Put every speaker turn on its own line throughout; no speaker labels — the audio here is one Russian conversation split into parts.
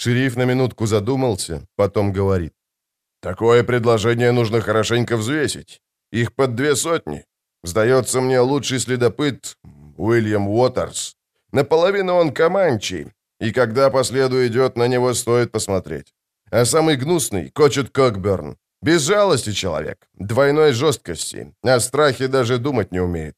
Шериф на минутку задумался, потом говорит. «Такое предложение нужно хорошенько взвесить. Их под две сотни. Сдается мне лучший следопыт Уильям Уотерс. Наполовину он команчий, и когда по следу идет, на него стоит посмотреть. А самый гнусный — Кочет Кокберн. Без жалости человек, двойной жесткости, о страхе даже думать не умеет.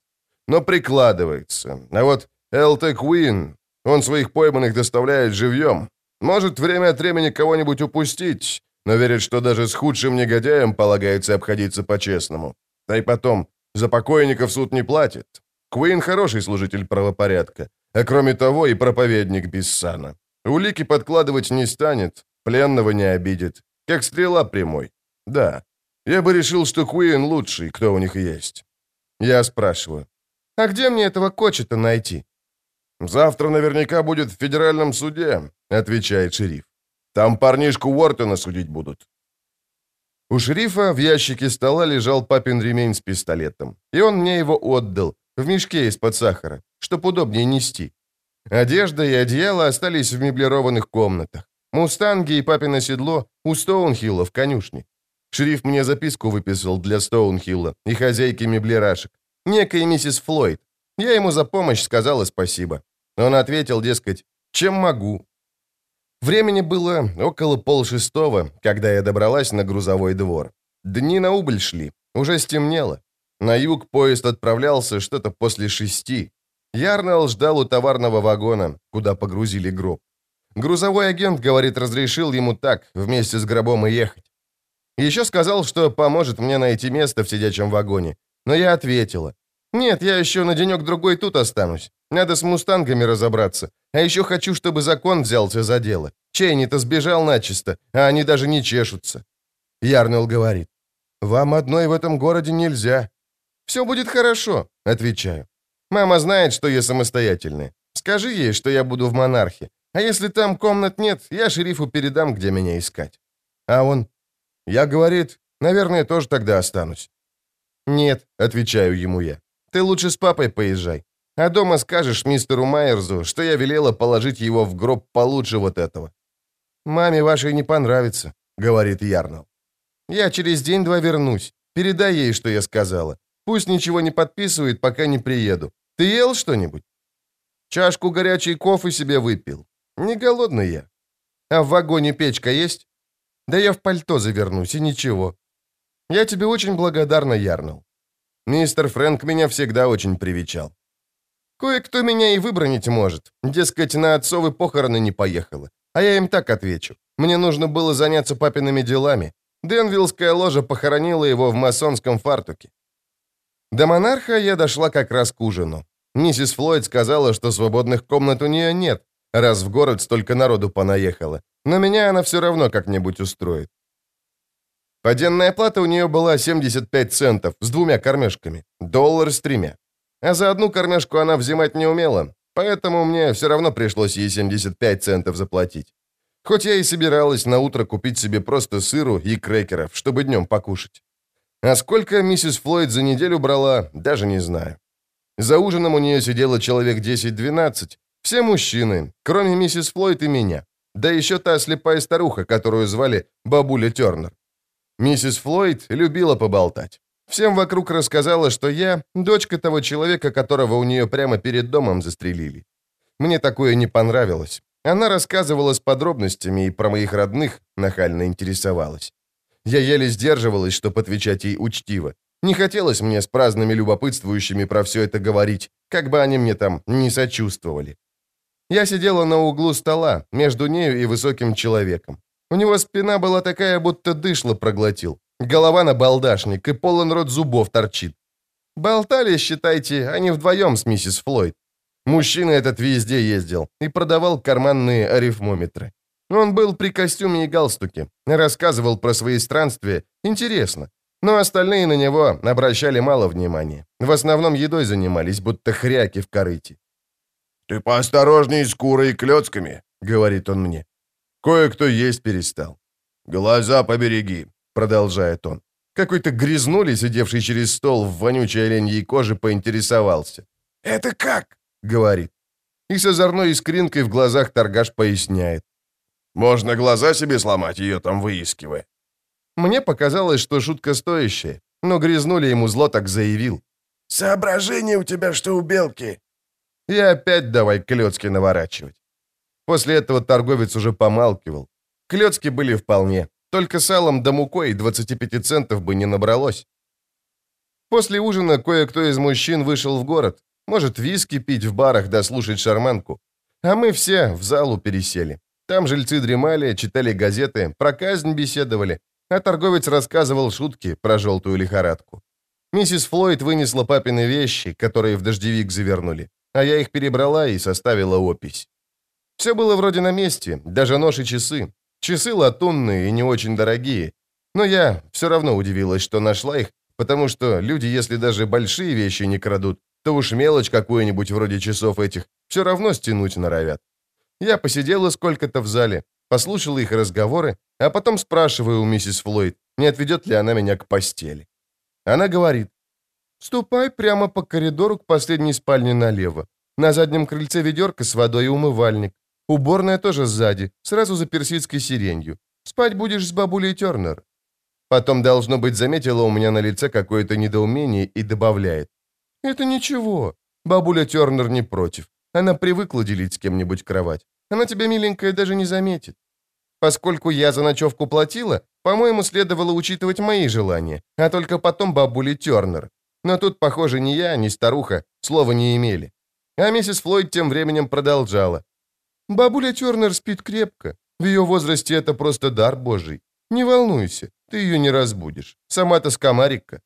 Но прикладывается. А вот Элте Куин, он своих пойманных доставляет живьем. Может время от времени кого-нибудь упустить, но верит, что даже с худшим негодяем полагается обходиться по-честному. Да и потом, за покойников суд не платит. Куин хороший служитель правопорядка, а кроме того и проповедник без сана. Улики подкладывать не станет, пленного не обидит, как стрела прямой. Да, я бы решил, что Куин лучший, кто у них есть. Я спрашиваю, а где мне этого кочета найти? «Завтра наверняка будет в федеральном суде», — отвечает шериф. «Там парнишку Уортона судить будут». У шерифа в ящике стола лежал папин ремень с пистолетом, и он мне его отдал, в мешке из-под сахара, чтоб удобнее нести. Одежда и одеяло остались в меблированных комнатах. Мустанги и папино седло у Стоунхилла в конюшне. Шериф мне записку выписал для Стоунхилла и хозяйки меблирашек, некой миссис Флойд. Я ему за помощь сказала спасибо. Он ответил, дескать, чем могу. Времени было около полшестого, когда я добралась на грузовой двор. Дни на убыль шли, уже стемнело. На юг поезд отправлялся что-то после шести. Ярнелл ждал у товарного вагона, куда погрузили гроб. Грузовой агент, говорит, разрешил ему так, вместе с гробом и ехать. Еще сказал, что поможет мне найти место в сидячем вагоне. Но я ответила. «Нет, я еще на денек-другой тут останусь. Надо с мустангами разобраться. А еще хочу, чтобы закон взялся за дело. Чейни-то сбежал начисто, а они даже не чешутся». Ярнел говорит. «Вам одной в этом городе нельзя». «Все будет хорошо», — отвечаю. «Мама знает, что я самостоятельная. Скажи ей, что я буду в монархе. А если там комнат нет, я шерифу передам, где меня искать». А он... Я, говорит, наверное, тоже тогда останусь. «Нет», — отвечаю ему я. «Ты лучше с папой поезжай. А дома скажешь мистеру Майерзу, что я велела положить его в гроб получше вот этого». «Маме вашей не понравится», — говорит Ярнал. «Я через день-два вернусь. Передай ей, что я сказала. Пусть ничего не подписывает, пока не приеду. Ты ел что-нибудь?» «Чашку горячей кофе себе выпил. Не голодный я. А в вагоне печка есть?» «Да я в пальто завернусь, и ничего. Я тебе очень благодарна, Ярнал. Мистер Фрэнк меня всегда очень привечал. Кое-кто меня и выбронить может. Дескать, на отцовы похороны не поехала. А я им так отвечу. Мне нужно было заняться папиными делами. Денвиллская ложа похоронила его в масонском фартуке. До монарха я дошла как раз к ужину. Миссис Флойд сказала, что свободных комнат у нее нет, раз в город столько народу понаехало. Но меня она все равно как-нибудь устроит. Поденная плата у нее была 75 центов с двумя кормежками, доллар с тремя. А за одну кормежку она взимать не умела, поэтому мне все равно пришлось ей 75 центов заплатить. Хоть я и собиралась на утро купить себе просто сыру и крекеров, чтобы днем покушать. А сколько миссис Флойд за неделю брала, даже не знаю. За ужином у нее сидело человек 10-12, все мужчины, кроме миссис Флойд и меня. Да еще та слепая старуха, которую звали бабуля Тернер. Миссис Флойд любила поболтать. Всем вокруг рассказала, что я – дочка того человека, которого у нее прямо перед домом застрелили. Мне такое не понравилось. Она рассказывала с подробностями и про моих родных нахально интересовалась. Я еле сдерживалась, чтобы отвечать ей учтиво. Не хотелось мне с праздными любопытствующими про все это говорить, как бы они мне там не сочувствовали. Я сидела на углу стола, между нею и высоким человеком. У него спина была такая, будто дышло проглотил. Голова на балдашник, и полон рот зубов торчит. Болтали, считайте, они вдвоем с миссис Флойд. Мужчина этот везде ездил и продавал карманные арифмометры. Он был при костюме и галстуке, рассказывал про свои странствия. Интересно. Но остальные на него обращали мало внимания. В основном едой занимались, будто хряки в корыте. «Ты поосторожней с курой и клёцками», — говорит он мне. Кое-кто есть перестал. «Глаза побереги», — продолжает он. Какой-то грязнули, сидевший через стол в вонючей оленьей коже, поинтересовался. «Это как?» — говорит. И с озорной искринкой в глазах торгаш поясняет. Можно глаза себе сломать, ее там выискивая.
Мне показалось, что шутка стоящая, но грязнули ему зло так заявил.
«Соображение у тебя, что у белки».
И опять давай клетки наворачивать. После этого торговец уже помалкивал. Клетки были вполне. Только салом да мукой 25 центов бы не набралось. После ужина кое-кто из мужчин вышел в город. Может, виски пить в барах да слушать шарманку. А мы все в залу пересели. Там жильцы дремали, читали газеты, про казнь беседовали, а торговец рассказывал шутки про желтую лихорадку. Миссис Флойд вынесла папины вещи, которые в дождевик завернули, а я их перебрала и составила опись. Все было вроде на месте, даже нож и часы. Часы латунные и не очень дорогие. Но я все равно удивилась, что нашла их, потому что люди, если даже большие вещи не крадут, то уж мелочь какую-нибудь вроде часов этих все равно стянуть норовят. Я посидела сколько-то в зале, послушала их разговоры, а потом спрашиваю у миссис Флойд, не отведет ли она меня к постели. Она говорит, «Ступай прямо по коридору к последней спальне налево. На заднем крыльце ведерко с водой и умывальник. Уборная тоже сзади, сразу за персидской сиренью. Спать будешь с бабулей Тернер». Потом, должно быть, заметила у меня на лице какое-то недоумение и добавляет. «Это ничего. Бабуля Тернер не против. Она привыкла делить с кем-нибудь кровать. Она тебя, миленькая, даже не заметит. Поскольку я за ночевку платила, по-моему, следовало учитывать мои желания, а только потом бабули Тернер. Но тут, похоже, ни я, ни старуха слова не имели. А миссис Флойд тем временем продолжала. «Бабуля Тернер спит крепко. В ее возрасте это просто дар божий. Не волнуйся, ты ее не разбудишь. Сама-то скомарика».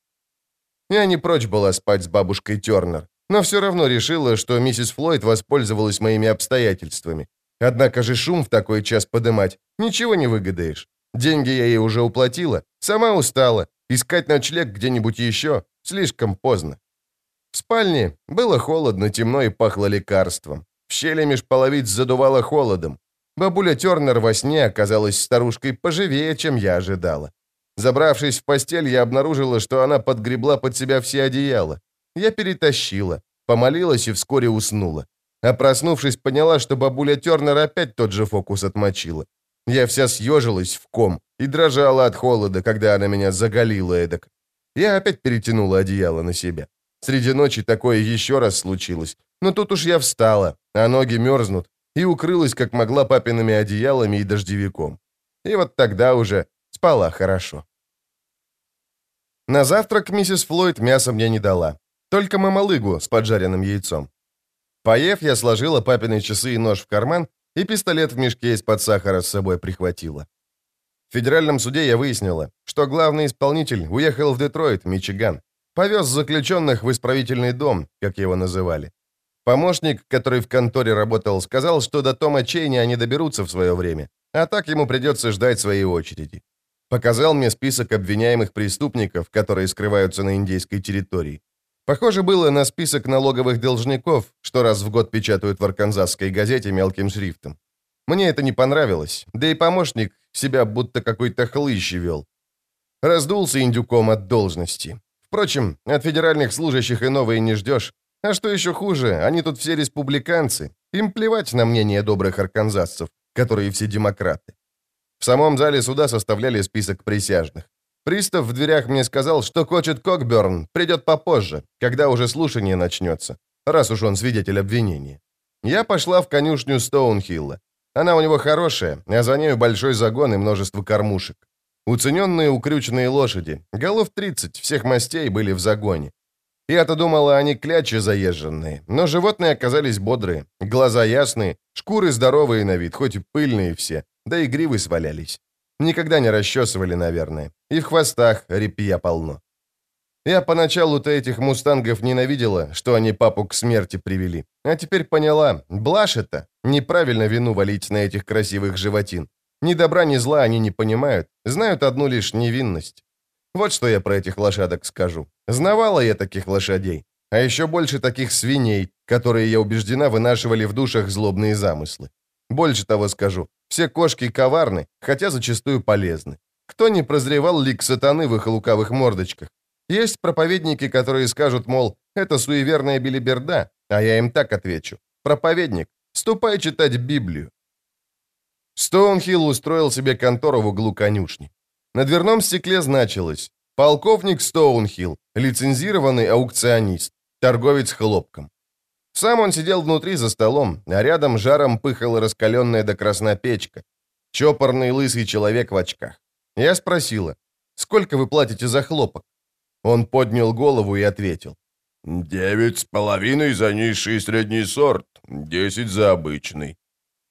Я не прочь была спать с бабушкой Тернер, но все равно решила, что миссис Флойд воспользовалась моими обстоятельствами. Однако же шум в такой час подымать ничего не выгадаешь. Деньги я ей уже уплатила, сама устала. Искать ночлег где-нибудь еще слишком поздно. В спальне было холодно, темно и пахло лекарством. Щели меж половиц задувало холодом. Бабуля Тернер во сне оказалась старушкой поживее, чем я ожидала. Забравшись в постель, я обнаружила, что она подгребла под себя все одеяла. Я перетащила, помолилась и вскоре уснула. А проснувшись, поняла, что бабуля Тернер опять тот же фокус отмочила. Я вся съежилась в ком и дрожала от холода, когда она меня заголила эдак. Я опять перетянула одеяло на себя. Среди ночи такое еще раз случилось. Но тут уж я встала, а ноги мерзнут, и укрылась как могла папиными одеялами и дождевиком. И вот тогда уже спала хорошо. На завтрак миссис Флойд мясо мне не дала. Только мамалыгу с поджаренным яйцом. Поев, я сложила папины часы и нож в карман и пистолет в мешке из-под сахара с собой прихватила. В федеральном суде я выяснила, что главный исполнитель уехал в Детройт, Мичиган. Повез заключенных в исправительный дом, как его называли. Помощник, который в конторе работал, сказал, что до Тома Чейни они доберутся в свое время, а так ему придется ждать своей очереди. Показал мне список обвиняемых преступников, которые скрываются на индейской территории. Похоже было на список налоговых должников, что раз в год печатают в арканзасской газете мелким шрифтом. Мне это не понравилось, да и помощник себя будто какой-то хлыщ вел. Раздулся индюком от должности. Впрочем, от федеральных служащих и не ждешь. А что еще хуже, они тут все республиканцы. Им плевать на мнение добрых арканзасцев, которые все демократы. В самом зале суда составляли список присяжных. Пристав в дверях мне сказал, что Кочет Кокберн придет попозже, когда уже слушание начнется, раз уж он свидетель обвинения. Я пошла в конюшню Стоунхилла. Она у него хорошая, а за нею большой загон и множество кормушек. Уцененные укрюченные лошади, голов 30, всех мастей были в загоне. Я-то думала, они клячи заезженные, но животные оказались бодрые, глаза ясные, шкуры здоровые на вид, хоть и пыльные все, да и гривы свалялись. Никогда не расчесывали, наверное. И в хвостах репья полно. Я поначалу-то этих мустангов ненавидела, что они папу к смерти привели. А теперь поняла, блажь это, неправильно вину валить на этих красивых животин. Ни добра, ни зла они не понимают, знают одну лишь невинность. Вот что я про этих лошадок скажу. Знавала я таких лошадей, а еще больше таких свиней, которые, я убеждена, вынашивали в душах злобные замыслы. Больше того скажу, все кошки коварны, хотя зачастую полезны. Кто не прозревал лик сатаны в их лукавых мордочках? Есть проповедники, которые скажут, мол, это суеверная билиберда, а я им так отвечу. Проповедник, ступай читать Библию. Стоунхилл устроил себе контору в углу конюшни. На дверном стекле значилось «Полковник Стоунхилл, лицензированный аукционист, торговец хлопком». Сам он сидел внутри за столом, а рядом жаром пыхала раскаленная до красна печка. Чопорный лысый человек в очках. Я спросила, «Сколько вы платите за хлопок?» Он поднял голову и ответил.
«Девять с половиной за низший и средний сорт, десять за обычный».